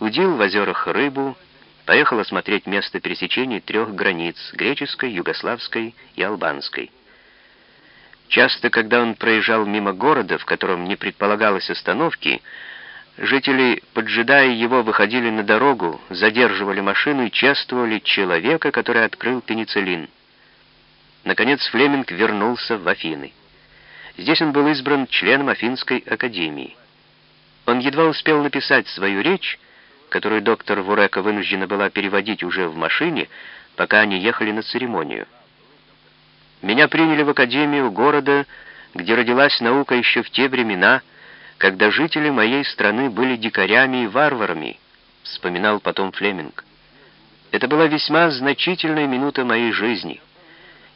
удил в озерах рыбу, поехал осмотреть место пересечения трех границ — греческой, югославской и албанской. Часто, когда он проезжал мимо города, в котором не предполагалось остановки, жители, поджидая его, выходили на дорогу, задерживали машину и чествовали человека, который открыл пенициллин. Наконец Флеминг вернулся в Афины. Здесь он был избран членом Афинской академии. Он едва успел написать свою речь, которую доктор Вурека вынуждена была переводить уже в машине, пока они ехали на церемонию. Меня приняли в академию города, где родилась наука еще в те времена, когда жители моей страны были дикарями и варварами, вспоминал потом Флеминг. Это была весьма значительная минута моей жизни.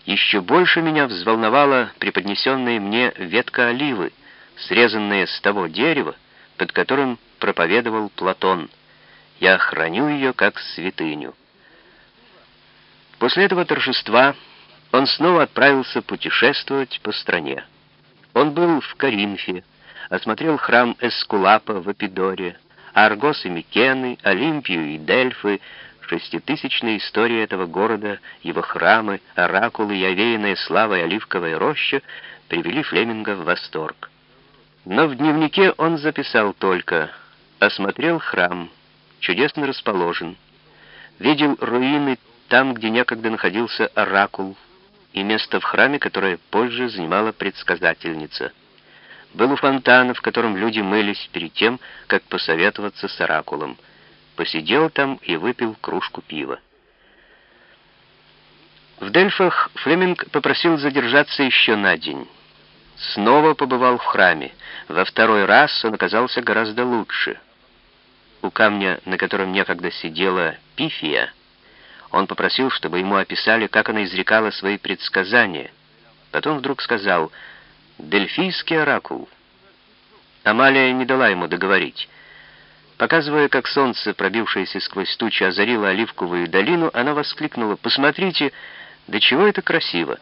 Еще больше меня взволновала преподнесенная мне ветка оливы, срезанная с того дерева, под которым проповедовал Платон. Я храню ее как святыню. После этого торжества он снова отправился путешествовать по стране. Он был в Коринфе, осмотрел храм Эскулапа в Эпидоре, Аргос и Микены, Олимпию и Дельфы, шеститысячная история этого города, его храмы, оракулы и овеянная славой оливковая роща привели Флеминга в восторг. Но в дневнике он записал только «Осмотрел храм, чудесно расположен, видел руины там, где некогда находился оракул, и место в храме, которое позже занимала предсказательница. Был у фонтана, в котором люди мылись перед тем, как посоветоваться с оракулом. Посидел там и выпил кружку пива. В Дельфах Флеминг попросил задержаться еще на день. Снова побывал в храме. Во второй раз он оказался гораздо лучше. У камня, на котором некогда сидела Пифия, он попросил, чтобы ему описали, как она изрекала свои предсказания. Потом вдруг сказал «Дельфийский оракул». Амалия не дала ему договорить. Показывая, как солнце, пробившееся сквозь тучи, озарило оливковую долину, она воскликнула «Посмотрите, до чего это красиво!»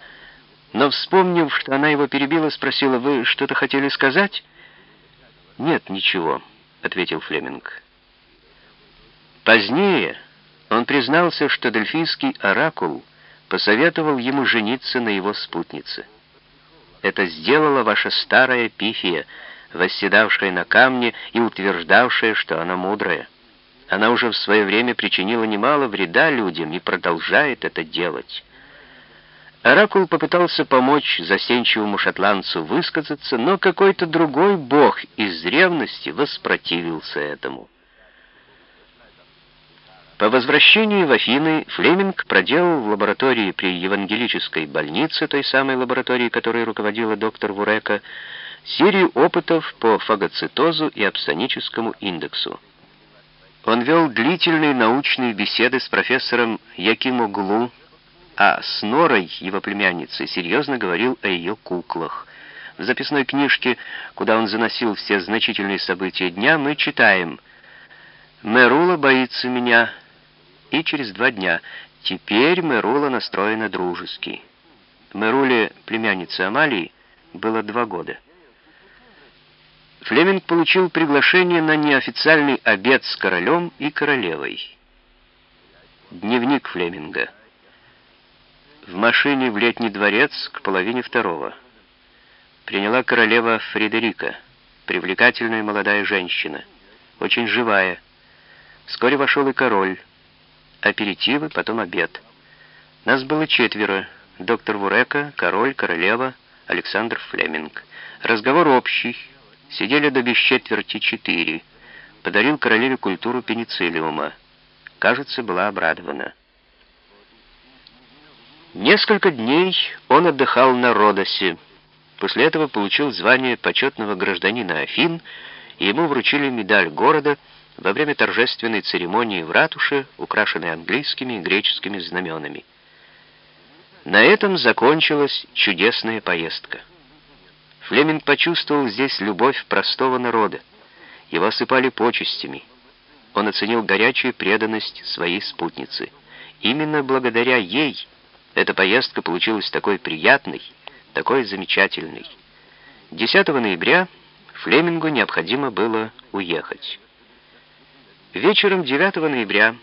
Но, вспомнив, что она его перебила, спросила «Вы что-то хотели сказать?» «Нет, ничего», — ответил Флеминг. Позднее... Он признался, что дельфийский оракул посоветовал ему жениться на его спутнице. Это сделала ваша старая пифия, восседавшая на камне и утверждавшая, что она мудрая. Она уже в свое время причинила немало вреда людям и продолжает это делать. Оракул попытался помочь засенчивому шотландцу высказаться, но какой-то другой бог из древности воспротивился этому. По возвращении в Афины Флеминг проделал в лаборатории при Евангелической больнице, той самой лаборатории, которой руководила доктор Вурека, серию опытов по фагоцитозу и апсоническому индексу. Он вел длительные научные беседы с профессором Якимоглу, а с Норой, его племянницей, серьезно говорил о ее куклах. В записной книжке, куда он заносил все значительные события дня, мы читаем «Мерула боится меня», и через два дня. Теперь Мерула настроена дружески. Меруле, племяннице Амалии, было два года. Флеминг получил приглашение на неофициальный обед с королем и королевой. Дневник Флеминга. В машине в летний дворец к половине второго. Приняла королева Фредерика, привлекательная молодая женщина, очень живая. Вскоре вошел и король, аперитивы, потом обед. Нас было четверо. Доктор Вурека, король, королева, Александр Флеминг. Разговор общий. Сидели до без четверти четыре. Подарил королеве культуру пенициллиума. Кажется, была обрадована. Несколько дней он отдыхал на Родосе. После этого получил звание почетного гражданина Афин, и ему вручили медаль города — во время торжественной церемонии в ратуше, украшенной английскими и греческими знаменами. На этом закончилась чудесная поездка. Флеминг почувствовал здесь любовь простого народа. Его осыпали почестями. Он оценил горячую преданность своей спутницы. Именно благодаря ей эта поездка получилась такой приятной, такой замечательной. 10 ноября Флемингу необходимо было уехать. Вечером 9 ноября